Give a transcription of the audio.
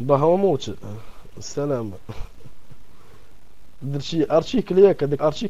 با هو موت السلام درت شي ارتيكل ياك هذاك ارتيكل